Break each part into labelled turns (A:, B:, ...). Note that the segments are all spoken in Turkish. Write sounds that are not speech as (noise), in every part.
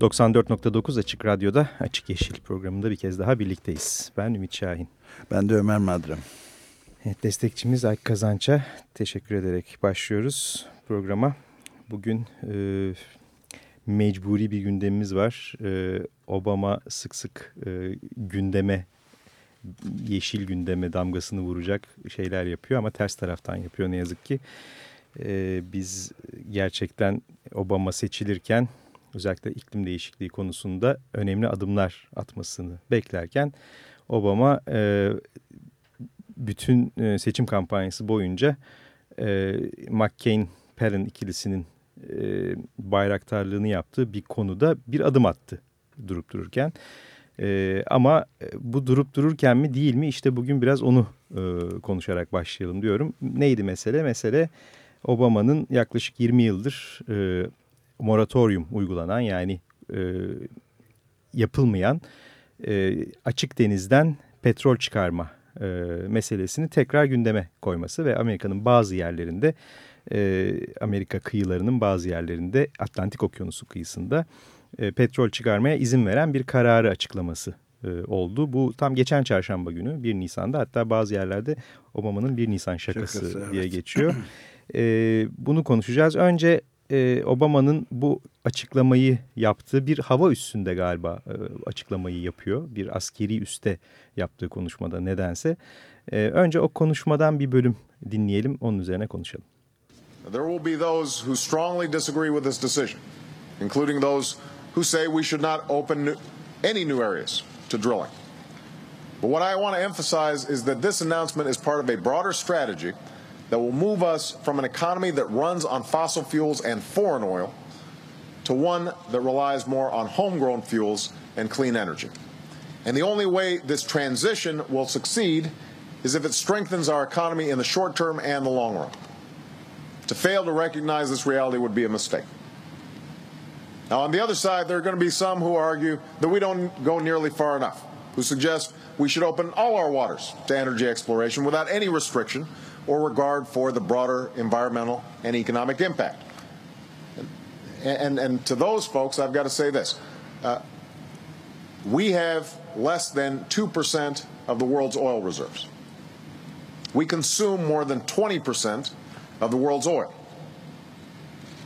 A: ...94.9 Açık Radyo'da Açık Yeşil programında bir kez daha birlikteyiz. Ben Ümit Şahin.
B: Ben de Ömer Madra.
A: Evet, destekçimiz Ay Kazanç'a teşekkür ederek başlıyoruz programa. Bugün e, mecburi bir gündemimiz var. E, Obama sık sık e, gündeme yeşil gündeme damgasını vuracak şeyler yapıyor ama ters taraftan yapıyor ne yazık ki. Ee, biz gerçekten Obama seçilirken özellikle iklim değişikliği konusunda önemli adımlar atmasını beklerken Obama e, bütün e, seçim kampanyası boyunca e, McCain-Palin ikilisinin e, bayraktarlığını yaptığı bir konuda bir adım attı durup dururken. E, ama bu durup dururken mi değil mi işte bugün biraz onu e, konuşarak başlayalım diyorum. Neydi mesele? Mesele Obama'nın yaklaşık 20 yıldır e, moratorium uygulanan yani e, yapılmayan e, açık denizden petrol çıkarma e, meselesini tekrar gündeme koyması ve Amerika'nın bazı yerlerinde e, Amerika kıyılarının bazı yerlerinde Atlantik Okyanusu kıyısında e, petrol çıkarmaya izin veren bir kararı açıklaması e, oldu. Bu tam geçen çarşamba günü 1 Nisan'da hatta bazı yerlerde Obama'nın 1 Nisan şakası, şakası diye evet. geçiyor. (clears throat) E, bunu konuşacağız. Önce e, Obama'nın bu açıklamayı yaptığı bir hava üstünde galiba e, açıklamayı yapıyor. Bir askeri üste yaptığı konuşmada nedense. E, önce o konuşmadan bir bölüm dinleyelim onun üzerine konuşalım.
C: There will be those who strongly disagree with this decision, including those who say we should not open new, any new areas to drilling. But what I want to emphasize is that this announcement is part of a broader strategy that will move us from an economy that runs on fossil fuels and foreign oil to one that relies more on homegrown fuels and clean energy. And the only way this transition will succeed is if it strengthens our economy in the short term and the long run. To fail to recognize this reality would be a mistake. Now, on the other side, there are going to be some who argue that we don't go nearly far enough, who suggest we should open all our waters to energy exploration without any restriction or regard for the broader environmental and economic impact. And, and, and to those folks, I've got to say this. Uh, we have less than 2% of the world's oil reserves. We consume more than 20% of the world's oil.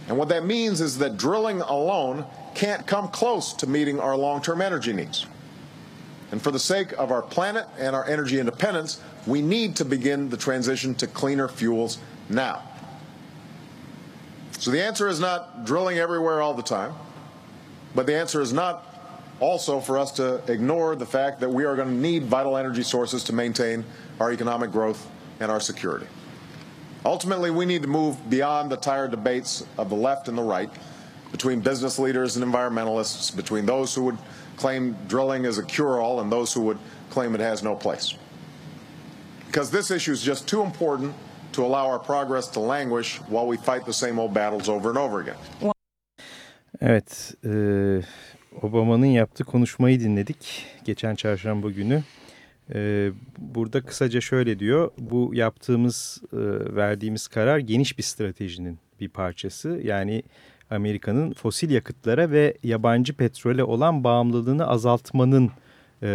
C: And what that means is that drilling alone can't come close to meeting our long term energy needs. And for the sake of our planet and our energy independence, we need to begin the transition to cleaner fuels now. So the answer is not drilling everywhere all the time, but the answer is not also for us to ignore the fact that we are going to need vital energy sources to maintain our economic growth and our security. Ultimately, we need to move beyond the tired debates of the left and the right between business leaders and environmentalists, between those who would claim drilling is a cure all and those who would claim it has no place. Because this issue is just too important to allow our progress to languish while we fight the same old battles over and over again.
A: Evet, e, Obama'nın yaptığı konuşmayı dinledik geçen çarşamba günü. Ee, burada kısaca şöyle diyor, bu yaptığımız, e, verdiğimiz karar geniş bir stratejinin bir parçası. Yani Amerika'nın fosil yakıtlara ve yabancı petrole olan bağımlılığını azaltmanın e,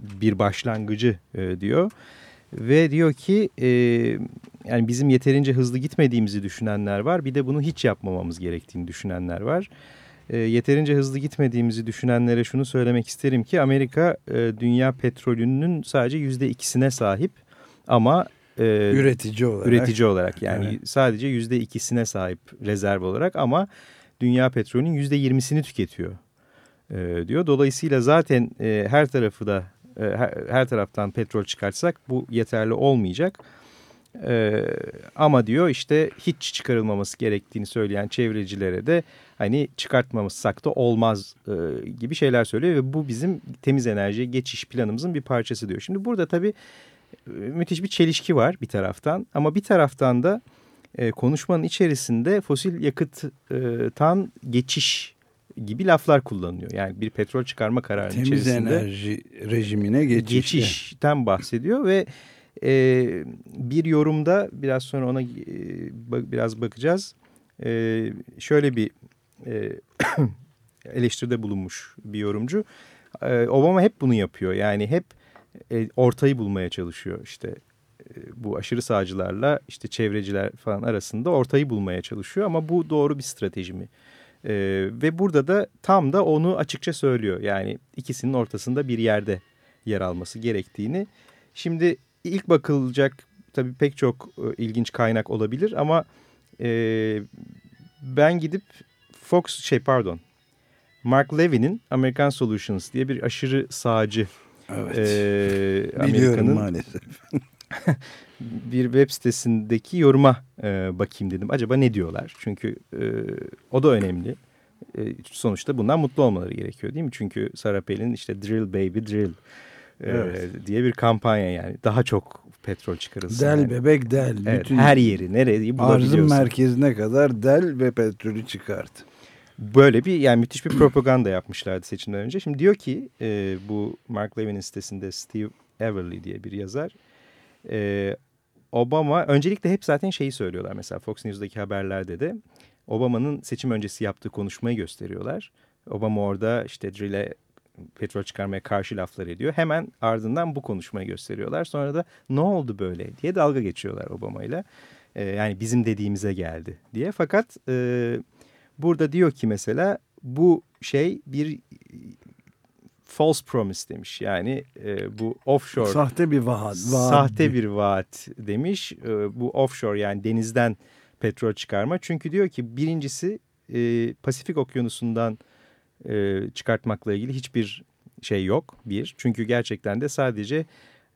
A: bir başlangıcı e, diyor. Ve diyor ki yani bizim yeterince hızlı gitmediğimizi düşünenler var. Bir de bunu hiç yapmamamız gerektiğini düşünenler var e, yeterince hızlı gitmediğimizi düşünenlere şunu söylemek isterim ki Amerika e, dünya petrolünün sadece yüzde ikisine sahip ama
B: e, üretici olarak
A: üretici olarak yani evet. sadece yüzde ikisine sahip rezerv olarak ama dünya petrolünün yüzde yirmisini tüketiyor e, diyor. Dolayısıyla zaten e, her tarafı da e, her, taraftan petrol çıkartsak bu yeterli olmayacak. E, ama diyor işte hiç çıkarılmaması gerektiğini söyleyen çevrecilere de hani çıkartmamışsak da olmaz e, gibi şeyler söylüyor ve bu bizim temiz enerjiye geçiş planımızın bir parçası diyor. Şimdi burada tabii müthiş bir çelişki var bir taraftan ama bir taraftan da konuşmanın içerisinde fosil yakıttan geçiş gibi laflar kullanılıyor. Yani bir petrol çıkarma kararının
B: Temiz
A: içerisinde
B: enerji rejimine geçiş.
A: geçişten bahsediyor ve e, bir yorumda biraz sonra ona e, biraz bakacağız. E, şöyle bir e, (coughs) eleştiride bulunmuş bir yorumcu. E, Obama hep bunu yapıyor. Yani hep e, ortayı bulmaya çalışıyor. İşte e, bu aşırı sağcılarla işte çevreciler falan arasında ortayı bulmaya çalışıyor. Ama bu doğru bir strateji mi? E, ve burada da tam da onu açıkça söylüyor. Yani ikisinin ortasında bir yerde yer alması gerektiğini. Şimdi ilk bakılacak tabii pek çok e, ilginç kaynak olabilir ama e, ben gidip Fox şey pardon Mark Levin'in American Solutions diye bir aşırı sağcı
B: evet.
A: e,
B: Biliyorum maalesef. (laughs)
A: bir web sitesindeki yoruma e, bakayım dedim. Acaba ne diyorlar? Çünkü e, o da önemli. E, sonuçta bundan mutlu olmaları gerekiyor değil mi? Çünkü Sarah Palin işte drill baby drill e, evet. diye bir kampanya yani. Daha çok petrol çıkarılsın.
B: Del
A: yani.
B: bebek del.
A: Evet, Bütün her yeri nereyi bulabiliyorsun.
B: Arzın merkezine kadar del ve petrolü çıkart.
A: Böyle bir yani müthiş bir propaganda yapmışlardı seçimden önce. Şimdi diyor ki e, bu Mark Levin'in sitesinde Steve Everly diye bir yazar. E, Obama öncelikle hep zaten şeyi söylüyorlar mesela Fox News'daki haberlerde de. Obama'nın seçim öncesi yaptığı konuşmayı gösteriyorlar. Obama orada işte drill'e petrol çıkarmaya karşı laflar ediyor. Hemen ardından bu konuşmayı gösteriyorlar. Sonra da ne oldu böyle diye dalga geçiyorlar Obama ile. Ee, yani bizim dediğimize geldi diye. Fakat e, burada diyor ki mesela bu şey bir false promise demiş. Yani e, bu offshore.
B: Sahte bir vaat. vaat.
A: Sahte bir vaat demiş. E, bu offshore yani denizden petrol çıkarma. Çünkü diyor ki birincisi e, Pasifik okyanusundan e, çıkartmakla ilgili hiçbir şey yok. Bir, çünkü gerçekten de sadece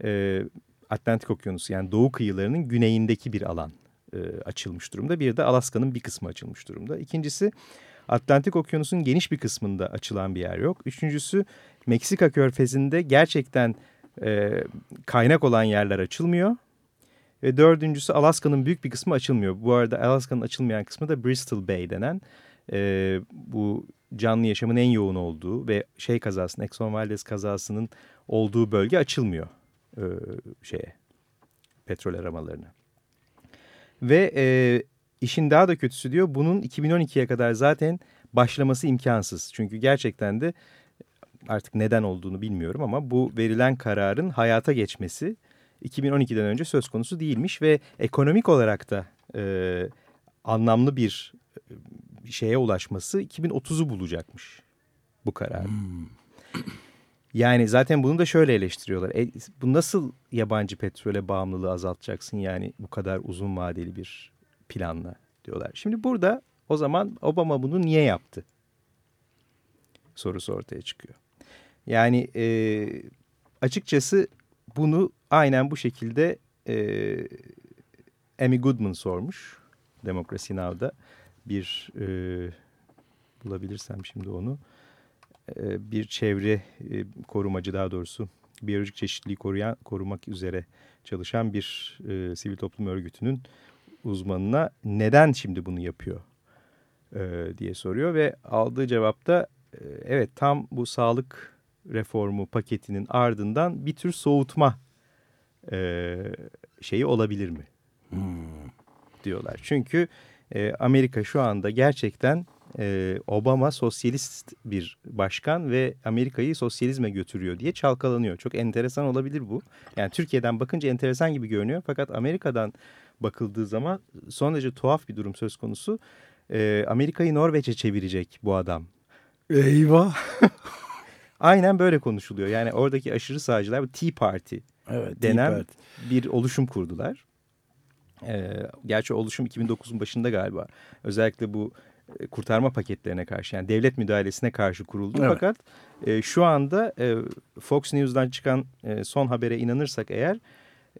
A: e, Atlantik Okyanusu yani doğu kıyılarının güneyindeki bir alan e, açılmış durumda. Bir de Alaska'nın bir kısmı açılmış durumda. İkincisi Atlantik Okyanusu'nun geniş bir kısmında açılan bir yer yok. Üçüncüsü Meksika körfezinde gerçekten e, kaynak olan yerler açılmıyor. Ve dördüncüsü Alaska'nın büyük bir kısmı açılmıyor. Bu arada Alaska'nın açılmayan kısmı da Bristol Bay denen e, bu canlı yaşamın en yoğun olduğu ve şey kazasının Exxon Valdez kazasının olduğu bölge açılmıyor e, şeye petrol aramalarına. Ve e, işin daha da kötüsü diyor bunun 2012'ye kadar zaten başlaması imkansız. Çünkü gerçekten de artık neden olduğunu bilmiyorum ama bu verilen kararın hayata geçmesi 2012'den önce söz konusu değilmiş ve ekonomik olarak da e, anlamlı bir şeye ulaşması 2030'u bulacakmış bu karar. Hmm. Yani zaten bunu da şöyle eleştiriyorlar. E, bu nasıl yabancı petrole bağımlılığı azaltacaksın yani bu kadar uzun vadeli bir planla diyorlar. Şimdi burada o zaman Obama bunu niye yaptı? Sorusu ortaya çıkıyor. Yani e, açıkçası bunu aynen bu şekilde e, Amy Goodman sormuş. Demokrasi Now'da bir e, bulabilirsem şimdi onu. E, bir çevre e, korumacı daha doğrusu biyolojik çeşitliliği koruyan, korumak üzere çalışan bir e, sivil toplum örgütünün uzmanına neden şimdi bunu yapıyor e, diye soruyor ve aldığı cevapta e, evet tam bu sağlık reformu paketinin ardından bir tür soğutma e, şeyi olabilir mi? Hmm. diyorlar. Çünkü e, Amerika şu anda gerçekten e, Obama sosyalist bir başkan ve Amerika'yı sosyalizme götürüyor diye çalkalanıyor. Çok enteresan olabilir bu. Yani Türkiye'den bakınca enteresan gibi görünüyor fakat Amerika'dan bakıldığı zaman son derece tuhaf bir durum söz konusu. E, Amerika'yı Norveç'e çevirecek bu adam.
B: Eyvah. (laughs)
A: Aynen böyle konuşuluyor. Yani oradaki aşırı sağcılar Tea Party
B: evet,
A: denen
B: Tea Party.
A: bir oluşum kurdular. E, gerçi oluşum 2009'un başında galiba. Özellikle bu e, kurtarma paketlerine karşı yani devlet müdahalesine karşı kuruldu. Evet. Fakat e, şu anda e, Fox News'dan çıkan e, son habere inanırsak eğer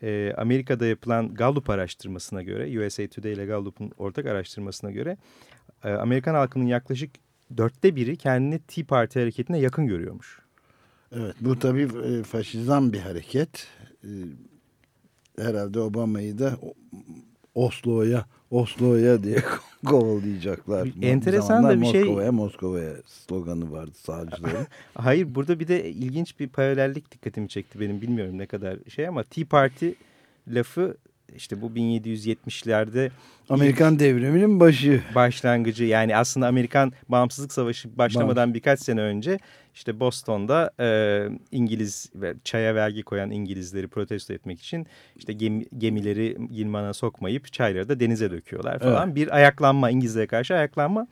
A: e, Amerika'da yapılan Gallup araştırmasına göre, USA Today ile Gallup'un ortak araştırmasına göre e, Amerikan halkının yaklaşık dörtte biri kendini Tea Party hareketine yakın görüyormuş.
B: Evet bu tabii e, faşizan bir hareket. E, herhalde Obama'yı da Oslo'ya Oslo'ya diye (laughs) kovalayacaklar.
A: Enteresan da bir şey.
B: Moskova'ya Moskova'ya sloganı vardı sağcıların. (laughs)
A: Hayır burada bir de ilginç bir paralellik dikkatimi çekti benim bilmiyorum ne kadar şey ama Tea Party lafı işte bu 1770'lerde
B: Amerikan devriminin başı
A: başlangıcı yani aslında Amerikan bağımsızlık savaşı başlamadan Baş. birkaç sene önce işte Boston'da e, İngiliz ve çaya vergi koyan İngilizleri protesto etmek için işte gemi, gemileri limana sokmayıp çayları da denize döküyorlar falan. Evet. Bir ayaklanma İngilizlere karşı ayaklanma.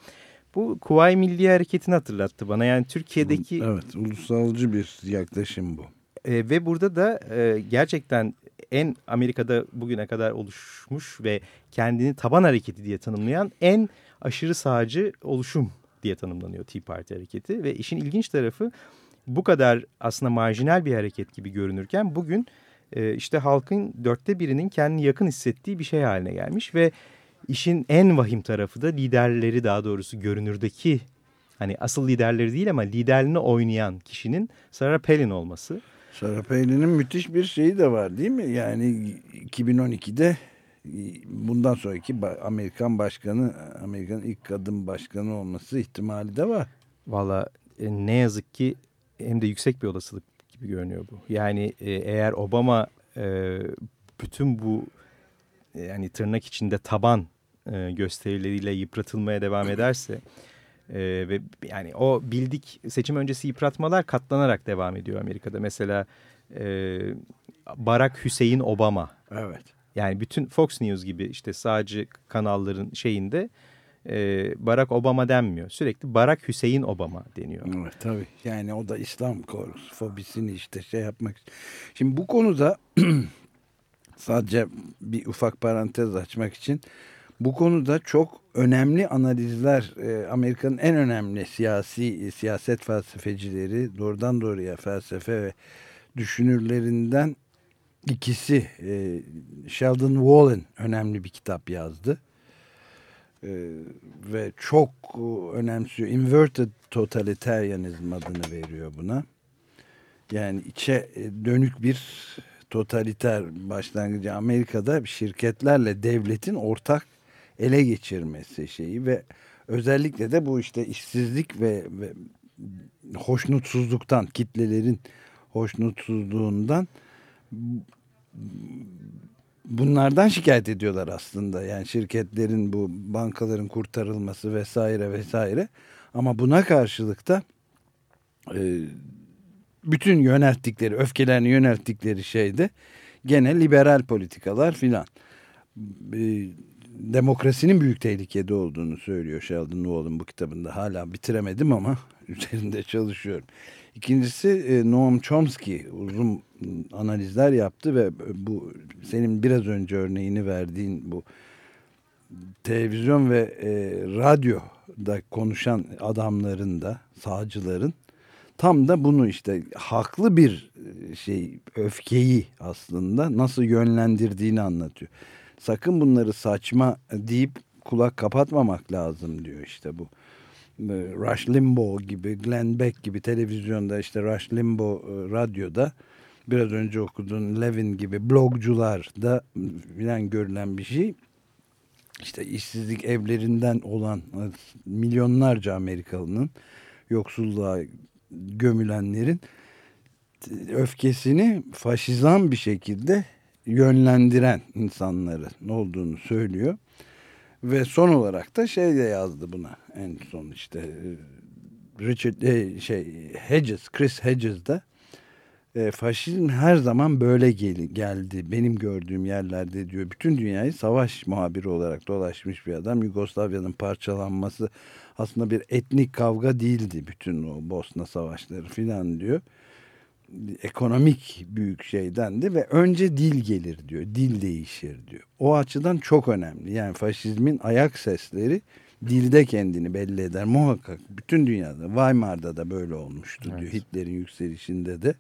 A: Bu Kuvayi Milli Hareketi'ni hatırlattı bana. Yani Türkiye'deki...
B: Evet, ulusalcı bir yaklaşım bu.
A: E, ve burada da e, gerçekten en Amerika'da bugüne kadar oluşmuş ve kendini taban hareketi diye tanımlayan en aşırı sağcı oluşum diye tanımlanıyor Tea Party hareketi. Ve işin ilginç tarafı bu kadar aslında marjinal bir hareket gibi görünürken bugün e, işte halkın dörtte birinin kendini yakın hissettiği bir şey haline gelmiş. Ve işin en vahim tarafı da liderleri daha doğrusu görünürdeki hani asıl liderleri değil ama liderliğini oynayan kişinin Sarah Palin olması.
B: Sarah Palin'in müthiş bir şeyi de var değil mi? Yani 2012'de bundan sonraki Amerikan başkanı, Amerikan ilk kadın başkanı olması ihtimali de var.
A: Valla e, ne yazık ki hem de yüksek bir olasılık gibi görünüyor bu. Yani e, eğer Obama e, bütün bu yani tırnak içinde taban gösterileriyle yıpratılmaya devam ederse ee, ve yani o bildik seçim öncesi yıpratmalar katlanarak devam ediyor Amerika'da. Mesela e, Barack Hüseyin Obama.
B: Evet.
A: Yani bütün Fox News gibi işte sağcı kanalların şeyinde e, Barack Obama denmiyor. Sürekli Barack Hüseyin Obama deniyor.
B: Evet tabii. Yani o da İslam fobisini işte şey yapmak. Şimdi bu konuda (clears throat) sadece bir ufak parantez açmak için bu konuda çok önemli analizler e, Amerika'nın en önemli siyasi siyaset felsefecileri doğrudan doğruya felsefe ve düşünürlerinden ikisi e, Sheldon Wallen önemli bir kitap yazdı. E, ve çok önemsiyor. Inverted Totalitarianism adını veriyor buna. Yani içe dönük bir totaliter başlangıcı Amerika'da şirketlerle devletin ortak ele geçirmesi şeyi ve özellikle de bu işte işsizlik ve, ve hoşnutsuzluktan kitlelerin hoşnutsuzluğundan bunlardan şikayet ediyorlar aslında. Yani şirketlerin bu bankaların kurtarılması vesaire vesaire. Ama buna karşılık da e, bütün yönelttikleri, öfkelerini yönelttikleri şeyde gene liberal politikalar filan. E, demokrasinin büyük tehlikede olduğunu söylüyor Sheldon Wallen bu kitabında. Hala bitiremedim ama (laughs) üzerinde çalışıyorum. İkincisi e, Noam Chomsky uzun analizler yaptı ve bu senin biraz önce örneğini verdiğin bu televizyon ve e, radyoda konuşan adamların da sağcıların tam da bunu işte haklı bir e, şey öfkeyi aslında nasıl yönlendirdiğini anlatıyor sakın bunları saçma deyip kulak kapatmamak lazım diyor işte bu. Rush Limbaugh gibi, Glenn Beck gibi televizyonda işte Rush Limbaugh e, radyoda biraz önce okuduğun Levin gibi blogcular da filan görülen bir şey. İşte işsizlik evlerinden olan e, milyonlarca Amerikalının yoksulluğa gömülenlerin öfkesini faşizan bir şekilde yönlendiren insanların olduğunu söylüyor. Ve son olarak da şey de yazdı buna en son işte e, Richard e, şey Hedges, Chris Hedges de e, faşizm her zaman böyle gel geldi benim gördüğüm yerlerde diyor. Bütün dünyayı savaş muhabiri olarak dolaşmış bir adam. Yugoslavya'nın parçalanması aslında bir etnik kavga değildi bütün o Bosna savaşları filan diyor ekonomik büyük şeydendi ve önce dil gelir diyor. Dil değişir diyor. O açıdan çok önemli. Yani faşizmin ayak sesleri dilde kendini belli eder. Muhakkak bütün dünyada Weimar'da da böyle olmuştu evet. diyor. Hitler'in yükselişinde de.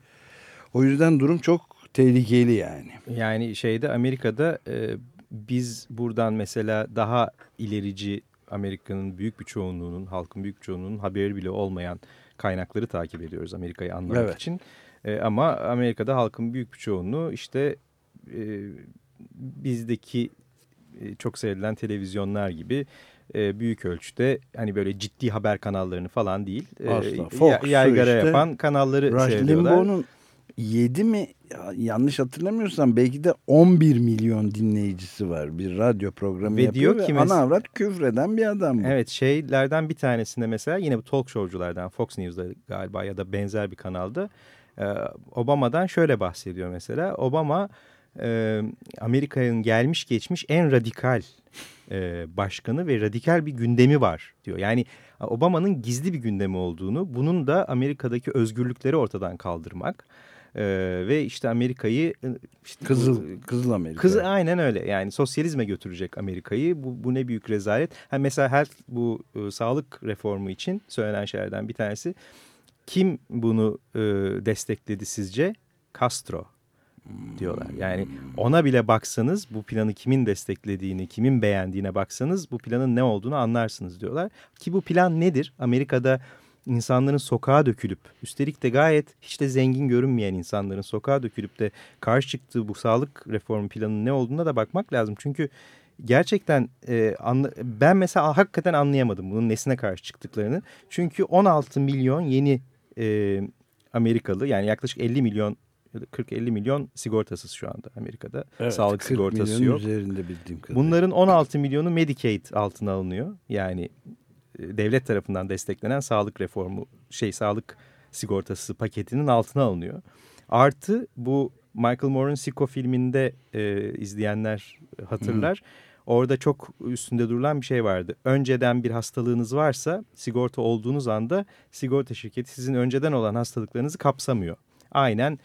B: O yüzden durum çok tehlikeli yani.
A: Yani şeyde Amerika'da e, biz buradan mesela daha ilerici Amerika'nın büyük bir çoğunluğunun, halkın büyük bir çoğunluğunun haberi bile olmayan kaynakları takip ediyoruz Amerika'yı anlamak evet. için. E, ama Amerika'da halkın büyük bir çoğunluğu işte e, bizdeki e, çok seyredilen televizyonlar gibi e, büyük ölçüde hani böyle ciddi haber kanallarını falan değil.
B: E, Asla. Fox,
A: yaygara işte, yapan kanalları Rush seyrediyorlar.
B: Limbaugh'un 7 mi yanlış hatırlamıyorsam belki de 11 milyon dinleyicisi var. Bir radyo programı ve yapıyor diyor ki ve ana avrat küfreden bir adam bu.
A: Evet şeylerden bir tanesinde mesela yine bu talk showculardan Fox News'da galiba ya da benzer bir kanalda e, Obama'dan şöyle bahsediyor mesela. Obama e, Amerika'nın gelmiş geçmiş en radikal e, başkanı ve radikal bir gündemi var diyor. Yani Obama'nın gizli bir gündemi olduğunu bunun da Amerika'daki özgürlükleri ortadan kaldırmak ee, ve işte Amerika'yı işte
B: Kızıl, Kızıl Amerika.
A: Kız, aynen öyle yani sosyalizme götürecek Amerika'yı bu, bu ne büyük rezalet. Ha, mesela her bu e, sağlık reformu için söylenen şeylerden bir tanesi kim bunu e, destekledi sizce? Castro diyorlar. Yani ona bile baksanız bu planı kimin desteklediğini, kimin beğendiğine baksanız bu planın ne olduğunu anlarsınız diyorlar. Ki bu plan nedir? Amerika'da insanların sokağa dökülüp üstelik de gayet hiç de zengin görünmeyen insanların sokağa dökülüp de karşı çıktığı bu sağlık reformu planının ne olduğuna da bakmak lazım. Çünkü gerçekten e, anla, ben mesela hakikaten anlayamadım bunun nesine karşı çıktıklarını. Çünkü 16 milyon yeni e, Amerikalı yani yaklaşık 50 milyon 40-50 milyon sigortasız şu anda Amerika'da. Evet, Sağlık sigortası yok.
B: üzerinde bildiğim kadarıyla.
A: Bunların 16 milyonu Medicaid altına alınıyor. Yani e, devlet tarafından desteklenen sağlık reformu şey sağlık sigortası paketinin altına alınıyor. Artı bu Michael Moore'un Sicko filminde e, izleyenler hatırlar. Hı. Orada çok üstünde durulan bir şey vardı. Önceden bir hastalığınız varsa sigorta olduğunuz anda sigorta şirketi sizin önceden olan hastalıklarınızı kapsamıyor. Aynen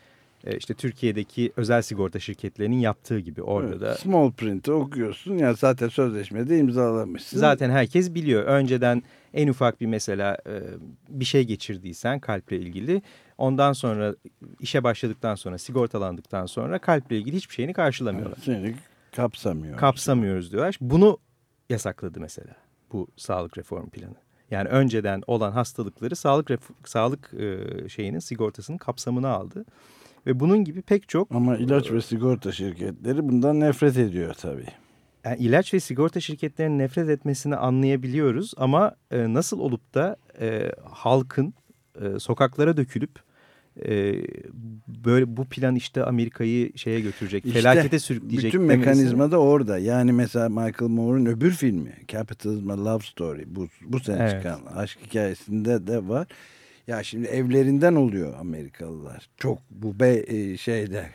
A: e, işte Türkiye'deki özel sigorta şirketlerinin yaptığı gibi orada evet, da.
B: Small print'i okuyorsun ya zaten sözleşmede imzalamışsın.
A: Zaten herkes biliyor. Önceden en ufak bir mesela e, bir şey geçirdiysen kalple ilgili ondan sonra işe başladıktan sonra sigortalandıktan sonra kalple ilgili hiçbir şeyini karşılamıyorlar.
B: Evet, seni kapsamıyor.
A: Kapsamıyoruz diyorlar. Bunu yasakladı mesela bu sağlık reform planı. Yani önceden olan hastalıkları sağlık sağlık e, şeyinin sigortasının kapsamına aldı. Ve bunun gibi pek çok...
B: Ama ilaç ve sigorta şirketleri bundan nefret ediyor tabii.
A: Yani ilaç ve sigorta şirketlerinin nefret etmesini anlayabiliyoruz ama e, nasıl olup da e, halkın e, sokaklara dökülüp e, böyle bu plan işte Amerika'yı şeye götürecek, işte, felakete sürükleyecek.
B: Bütün mekanizma da orada. Yani mesela Michael Moore'un öbür filmi Capitalism a Love Story bu, bu sene evet. çıkan aşk hikayesinde de var. Ya şimdi evlerinden oluyor Amerikalılar. Çok bu be, e, şeyde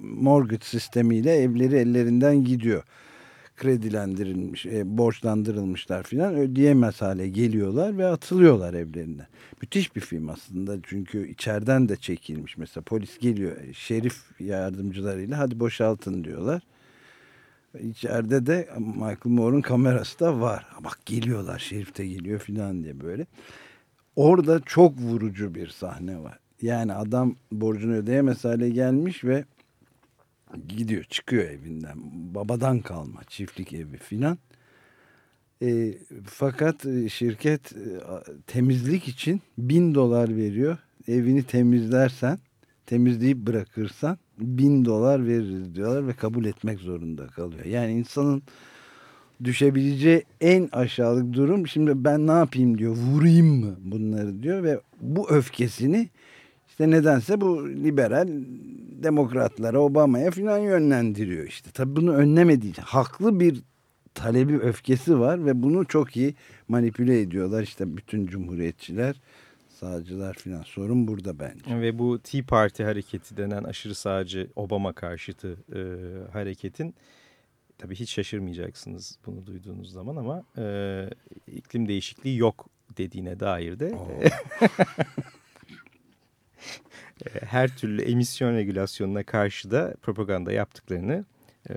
B: mortgage sistemiyle evleri ellerinden gidiyor. Kredilendirilmiş, e, borçlandırılmışlar filan ödeyemez hale geliyorlar ve atılıyorlar evlerinden. Müthiş bir film aslında çünkü içeriden de çekilmiş. Mesela polis geliyor e, şerif yardımcılarıyla hadi boşaltın diyorlar. İçeride de Michael Moore'un kamerası da var. Bak geliyorlar şerif de geliyor filan diye böyle. Orada çok vurucu bir sahne var. Yani adam borcunu ödeyemez hale gelmiş ve gidiyor çıkıyor evinden. Babadan kalma çiftlik evi filan. E, fakat e, şirket e, temizlik için bin dolar veriyor. Evini temizlersen, temizleyip bırakırsan bin dolar veririz diyorlar ve kabul etmek zorunda kalıyor. Yani insanın düşebileceği en aşağılık durum şimdi ben ne yapayım diyor vurayım mı bunları diyor ve bu öfkesini işte nedense bu liberal demokratlara Obama'ya falan yönlendiriyor işte. Tabii bunu önlemediği haklı bir talebi öfkesi var ve bunu çok iyi manipüle ediyorlar işte bütün cumhuriyetçiler sağcılar filan sorun burada bence.
A: Ve bu Tea Party hareketi denen aşırı sağcı Obama karşıtı e, hareketin tabii hiç şaşırmayacaksınız bunu duyduğunuz zaman ama e, iklim değişikliği yok dediğine dair de (laughs) her türlü emisyon regülasyonuna karşı da propaganda yaptıklarını e,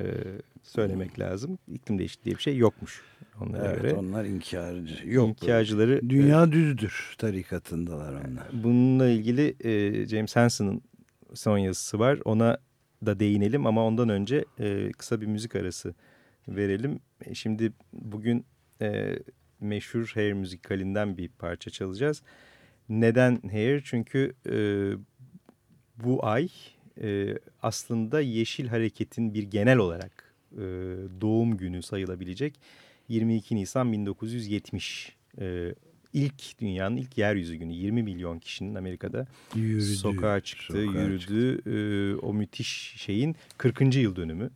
A: söylemek lazım. İklim değişikliği diye bir şey yokmuş onlara
B: evet,
A: göre.
B: onlar inkarcı. Yok
A: İnkarcıları.
B: Dünya e, düzdür tarikatındalar onlar.
A: Bununla ilgili e, James Hansen'ın son yazısı var. Ona da değinelim ama ondan önce e, kısa bir müzik arası verelim. E, şimdi bugün e, meşhur Hair müzikalinden bir parça çalacağız. Neden Hair? Çünkü e, bu ay e, aslında Yeşil Hareket'in bir genel olarak e, doğum günü sayılabilecek 22 Nisan 1970 e, ilk dünyanın ilk yeryüzü günü 20 milyon kişinin Amerika'da yürüdü, sokağa çıktı, sokağa yürüdü. Çıktı. E, o müthiş şeyin 40. yıl dönümü.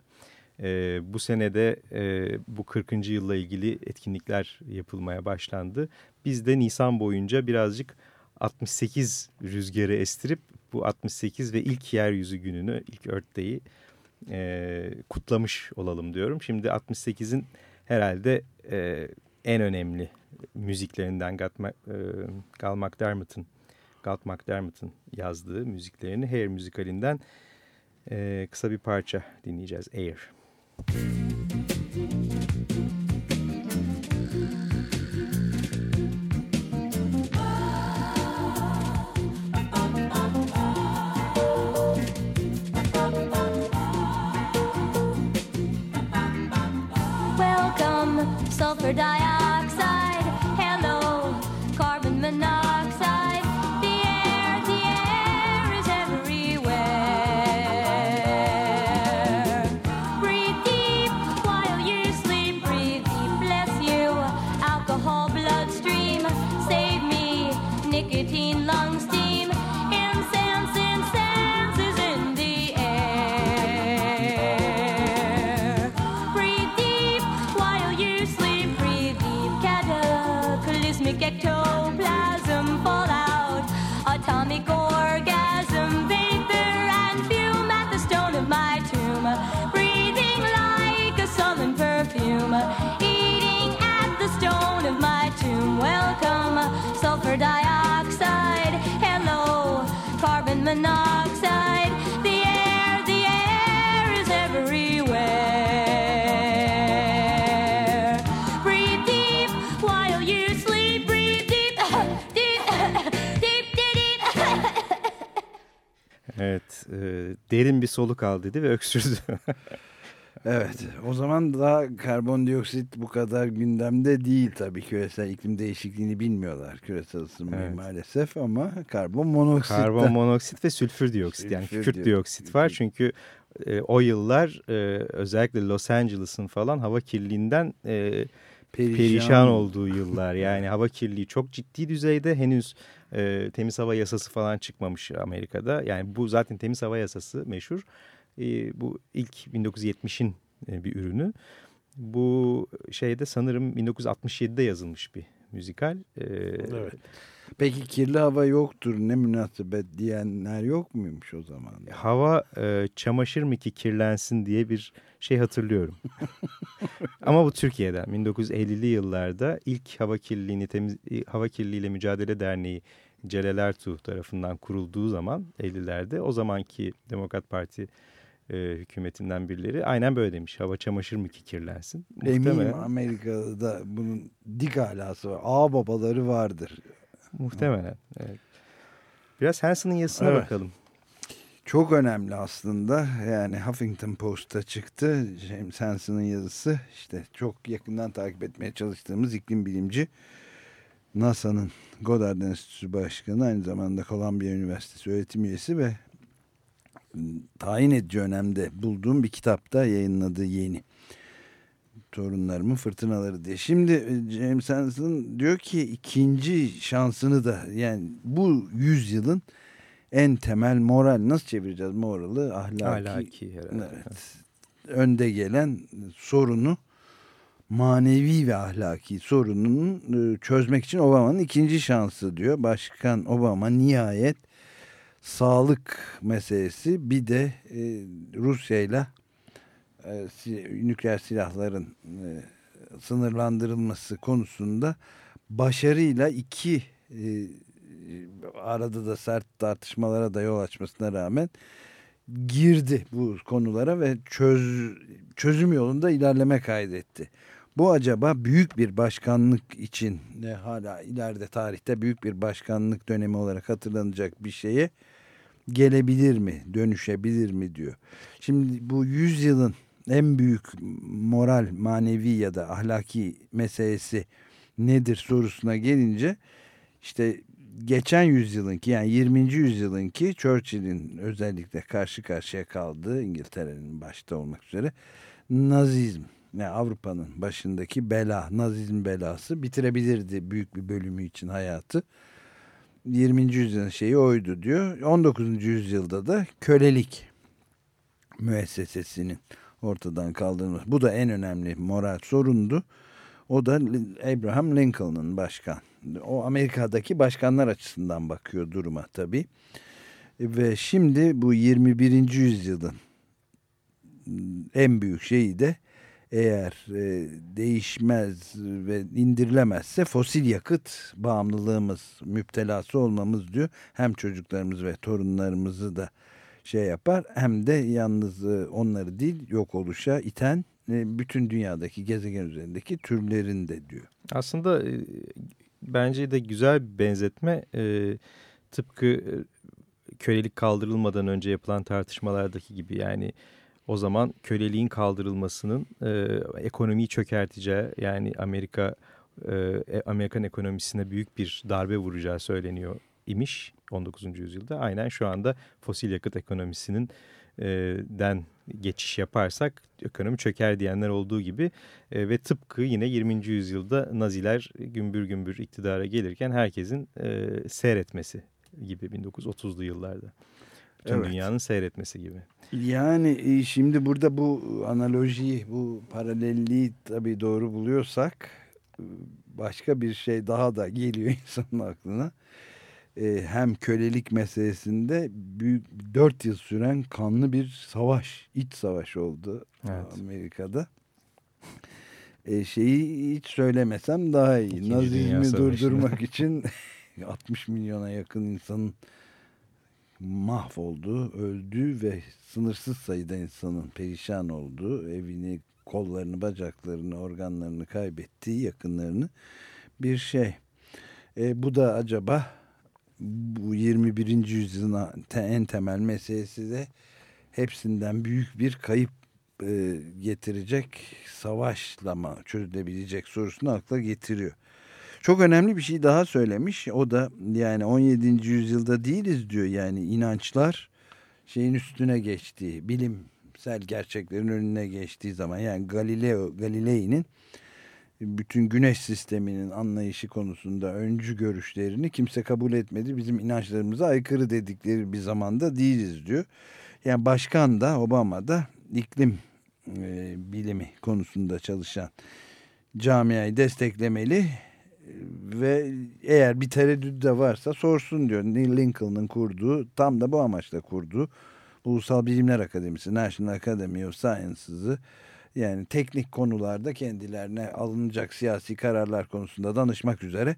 A: E, bu senede e, bu 40. yılla ilgili etkinlikler yapılmaya başlandı. Biz de Nisan boyunca birazcık 68 rüzgarı estirip bu 68 ve ilk yeryüzü gününü, ilk Day'i e, kutlamış olalım diyorum. Şimdi 68'in herhalde e, en önemli müziklerinden e, Gal McDermott'ın Galt yazdığı müziklerini Hair müzikalinden e, kısa bir parça dinleyeceğiz. Air.
D: Welcome,
A: derin bir soluk al dedi ve öksürdü. (laughs)
B: Evet o zaman daha karbondioksit bu kadar gündemde değil tabii küresel iklim değişikliğini bilmiyorlar küresel ısınmayı evet. maalesef ama karbon monoksit.
A: Karbon monoksit ve sülfür dioksit yani kükürt dioksit var çünkü e, o yıllar e, özellikle Los Angeles'ın falan hava kirliliğinden e, perişan. perişan olduğu yıllar yani (laughs) hava kirliliği çok ciddi düzeyde henüz e, temiz hava yasası falan çıkmamış Amerika'da yani bu zaten temiz hava yasası meşhur e, bu ilk 1970'in e, bir ürünü. Bu şeyde sanırım 1967'de yazılmış bir müzikal. E,
B: evet. Peki kirli hava yoktur ne münasebet diyenler yok muymuş o zaman?
A: Hava e, çamaşır mı ki kirlensin diye bir şey hatırlıyorum. (laughs) Ama bu Türkiye'den 1950'li yıllarda ilk hava kirliliğini temiz hava kirliliğiyle mücadele derneği Celal Ertuğ tarafından kurulduğu zaman 50'lerde o zamanki Demokrat Parti e, hükümetinden birileri aynen böyle demiş. Hava çamaşır mı ki kirlensin?
B: Eminim Amerika'da bunun dik alası var. Ağ babaları vardır.
A: Muhtemelen. Evet. Biraz Hansen'ın yazısına evet. bakalım.
B: Çok önemli aslında. Yani Huffington Post'ta çıktı. James Hansen'ın yazısı. İşte çok yakından takip etmeye çalıştığımız iklim bilimci NASA'nın Goddard Enstitüsü Başkanı aynı zamanda Columbia Üniversitesi öğretim üyesi ve tayin edici önemde bulduğum bir kitapta yayınladığı yeni. Torunlarımın fırtınaları diye. Şimdi e, James Hansen diyor ki ikinci şansını da yani bu yüzyılın en temel moral nasıl çevireceğiz moralı ahlaki,
A: ahlaki
B: evet, önde gelen sorunu manevi ve ahlaki sorununu e, çözmek için Obama'nın ikinci şansı diyor. Başkan Obama nihayet sağlık meselesi bir de e, Rusya ile nükleer silahların e, sınırlandırılması konusunda başarıyla iki e, arada da sert tartışmalara da yol açmasına rağmen girdi bu konulara ve çöz, çözüm yolunda ilerleme kaydetti. Bu acaba büyük bir başkanlık için hala ileride tarihte büyük bir başkanlık dönemi olarak hatırlanacak bir şeye gelebilir mi, dönüşebilir mi diyor. Şimdi bu yüzyılın en büyük moral, manevi ya da ahlaki meselesi nedir sorusuna gelince işte geçen yüzyılınki yani 20. yüzyılınki Churchill'in özellikle karşı karşıya kaldığı İngiltere'nin başta olmak üzere Nazizm yani Avrupa'nın başındaki bela, Nazizm belası bitirebilirdi büyük bir bölümü için hayatı. 20. yüzyılın şeyi oydu diyor. 19. yüzyılda da kölelik müessesesinin ortadan kaldırılması. Bu da en önemli moral sorundu. O da Abraham Lincoln'ın başkan. O Amerika'daki başkanlar açısından bakıyor duruma tabii. Ve şimdi bu 21. yüzyılın en büyük şeyi de eğer e, değişmez ve indirilemezse fosil yakıt bağımlılığımız, müptelası olmamız diyor. Hem çocuklarımız ve torunlarımızı da şey yapar hem de yalnız e, onları değil yok oluşa iten e, bütün dünyadaki gezegen üzerindeki türlerin de diyor.
A: Aslında e, bence de güzel bir benzetme. E, tıpkı e, kölelik kaldırılmadan önce yapılan tartışmalardaki gibi yani o zaman köleliğin kaldırılmasının e, ekonomiyi çökerteceği yani Amerika e, Amerikan ekonomisine büyük bir darbe vuracağı söyleniyor imiş 19. yüzyılda. Aynen şu anda fosil yakıt ekonomisinin e, den geçiş yaparsak ekonomi çöker diyenler olduğu gibi e, ve tıpkı yine 20. yüzyılda Naziler gümbür gümbür iktidara gelirken herkesin e, seyretmesi gibi 1930'lu yıllarda. Bütün
B: Evet.
A: dünyanın seyretmesi gibi.
B: Yani e, şimdi burada bu analojiyi, bu paralelliği tabii doğru buluyorsak başka bir şey daha da geliyor (laughs) insanın aklına. E, Hem kölelik meselesinde büyük 4 yıl süren kanlı bir savaş, iç savaş oldu
A: Evet.
B: Amerika'da. E, şeyi hiç söylemesem daha iyi.
A: İkinci
B: Nazizmi durdurmak (laughs) için (laughs) 60 milyona yakın insanın mahvolduğu, öldüğü ve sınırsız sayıda insanın perişan olduğu, evini, kollarını, bacaklarını, organlarını kaybettiği yakınlarını bir şey. E, bu da acaba bu 21. yüzyılın en temel meselesi de hepsinden büyük bir kayıp e, getirecek savaşla mı çözülebilecek sorusunu akla getiriyor. Çok önemli bir şey daha söylemiş. O da yani 17. yüzyılda değiliz diyor. Yani inançlar şeyin üstüne geçtiği, bilimsel gerçeklerin önüne geçtiği zaman yani Galileo Galilei'nin bütün güneş sisteminin anlayışı konusunda öncü görüşlerini kimse kabul etmedi. Bizim inançlarımıza aykırı dedikleri bir zamanda değiliz diyor. Yani başkan da Obama da iklim e, bilimi konusunda çalışan camiayı desteklemeli ve eğer bir tereddüt de varsa sorsun diyor. Neil Lincoln'ın kurduğu tam da bu amaçla kurduğu Ulusal Bilimler Akademisi National Academy of Sciences'ı yani teknik konularda kendilerine alınacak siyasi kararlar konusunda danışmak üzere e,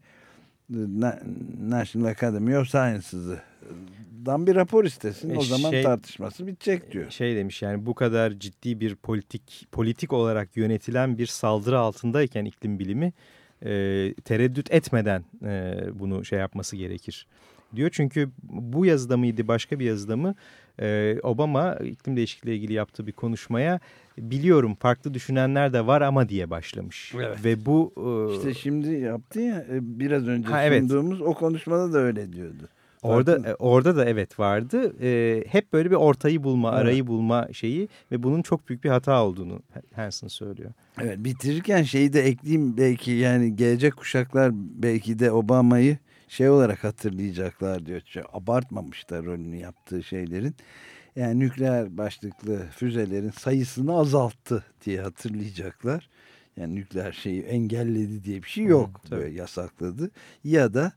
B: Na- National Academy of Sciences'dan bir rapor istesin.
A: E,
B: o zaman
A: şey-
B: tartışması bitecek diyor.
A: Şey demiş yani bu kadar ciddi bir politik politik olarak yönetilen bir saldırı altındayken iklim bilimi e, tereddüt etmeden e, bunu şey yapması gerekir diyor. Çünkü bu yazıda mıydı başka bir yazıda mı e, Obama iklim değişikliği ile ilgili yaptığı bir konuşmaya biliyorum farklı düşünenler de var ama diye başlamış.
B: Evet.
A: Ve bu e,
B: İşte şimdi yaptı ya e, biraz önce
A: Ha, evet.
B: sunduğumuz o konuşmada da öyle diyordu.
A: Orada e, orada da evet vardı. E, hep böyle bir ortayı bulma,
B: Evet.
A: arayı bulma şeyi ve bunun çok büyük bir hata olduğunu Hansen söylüyor.
B: Evet bitirirken şeyi de ekleyeyim belki yani gelecek kuşaklar belki de Obama'yı şey olarak hatırlayacaklar diyor. Çok abartmamışlar rolünü yaptığı şeylerin. Yani nükleer başlıklı füzelerin sayısını azalttı diye hatırlayacaklar. Yani nükleer şeyi engelledi diye bir şey yok.
A: tabii.
B: böyle yasakladı. Ya da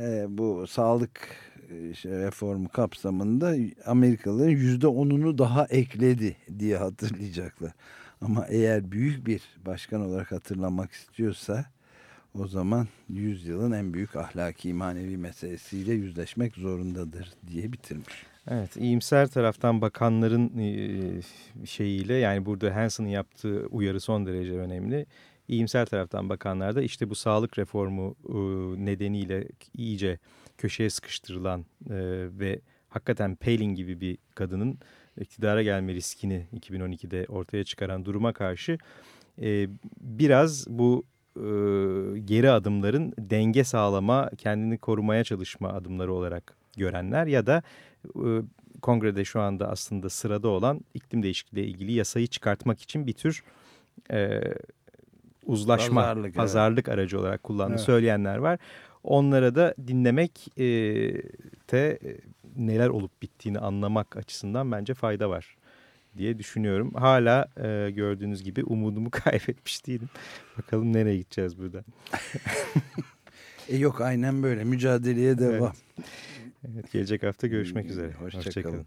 B: e, bu sağlık e, reformu kapsamında Amerikalıların yüzde onunu daha ekledi diye hatırlayacaklar. Ama eğer büyük bir başkan olarak hatırlamak istiyorsa o zaman yüzyılın en büyük ahlaki manevi meselesiyle yüzleşmek zorundadır diye bitirmiş.
A: Evet, iyimser taraftan bakanların e, şeyiyle yani burada Hansen'ın yaptığı uyarı son derece önemli. İyimser taraftan bakanlar da işte bu sağlık reformu nedeniyle iyice köşeye sıkıştırılan ve hakikaten Palin gibi bir kadının iktidara gelme riskini 2012'de ortaya çıkaran duruma karşı biraz bu geri adımların denge sağlama, kendini korumaya çalışma adımları olarak görenler ya da kongrede şu anda aslında sırada olan iklim değişikliği ile ilgili yasayı çıkartmak için bir tür e, uzlaşma,
B: Pazarlık,
A: pazarlık,
B: evet.
A: aracı olarak kullandığını
B: Evet.
A: söyleyenler var. Onlara da dinlemek e, te e, neler olup bittiğini anlamak açısından bence fayda var diye düşünüyorum. Hala e, gördüğünüz gibi umudumu (laughs) kaybetmiş değilim. Bakalım nereye gideceğiz burada. (laughs)
B: E yok aynen böyle mücadeleye devam.
A: Evet, gelecek hafta görüşmek üzere.
B: Hoşça
A: Hoşça
B: kalın.
A: kalın.